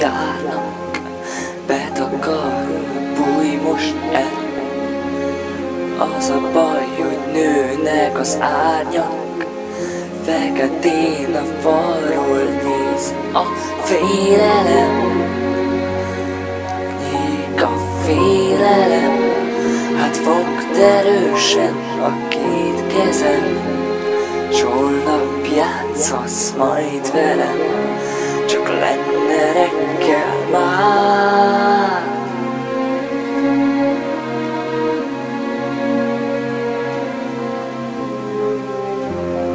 járnak, betakarnak, búj most el. Az a baj, hogy nőnek az árnyak, feketén a falról néz a félelem. Nyík a félelem, hát fogd erősen a két kezem, s holnap játszasz majd velem csak lenne reggel már.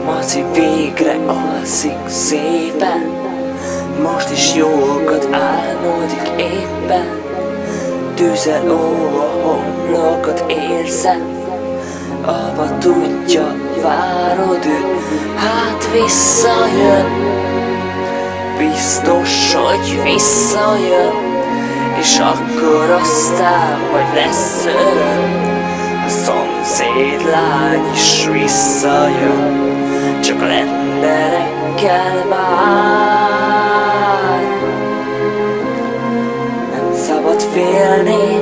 Maci végre alszik szépen Most is jókat álmodik éppen Tüzeló a homlokot érzem Apa tudja, várod őt Hát visszajön Biztos, hogy visszajön. És akkor aztán majd lesz öröm. A szomszéd lány is visszajön, csak lenne reggel már. Nem szabad félni,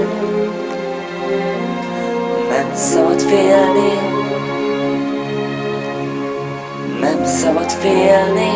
nem szabad félni, nem szabad félni.